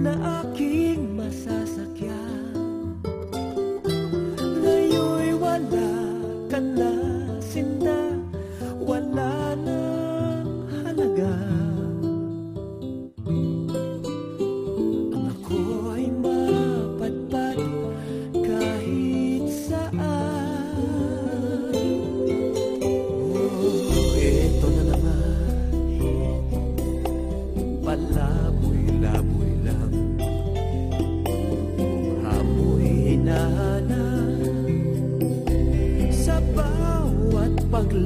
na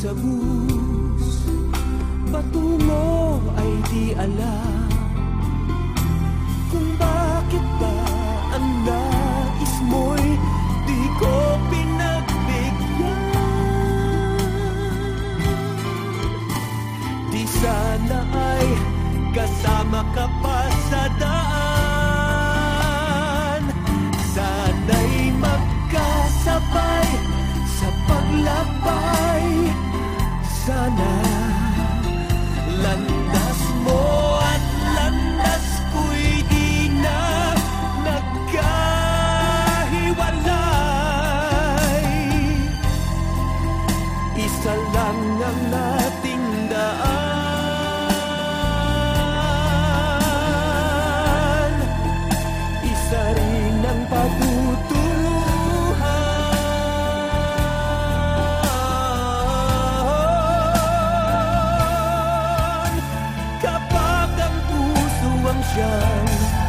sa bus. Patungo ay di alam Kung bakit ba ang nais mo'y Di ko pinagbigyan. Di sana ay kasama ka pa sa daan ang ating daan. Isa ang pagtutuluhan Kapag ang puso ang siyang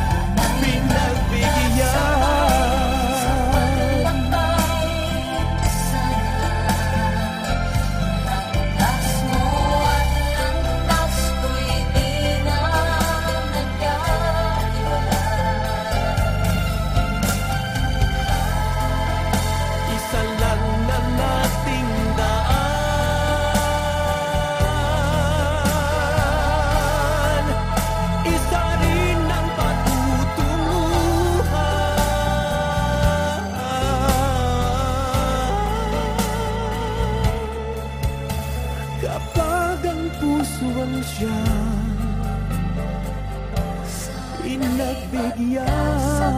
siya pinagbigyan sa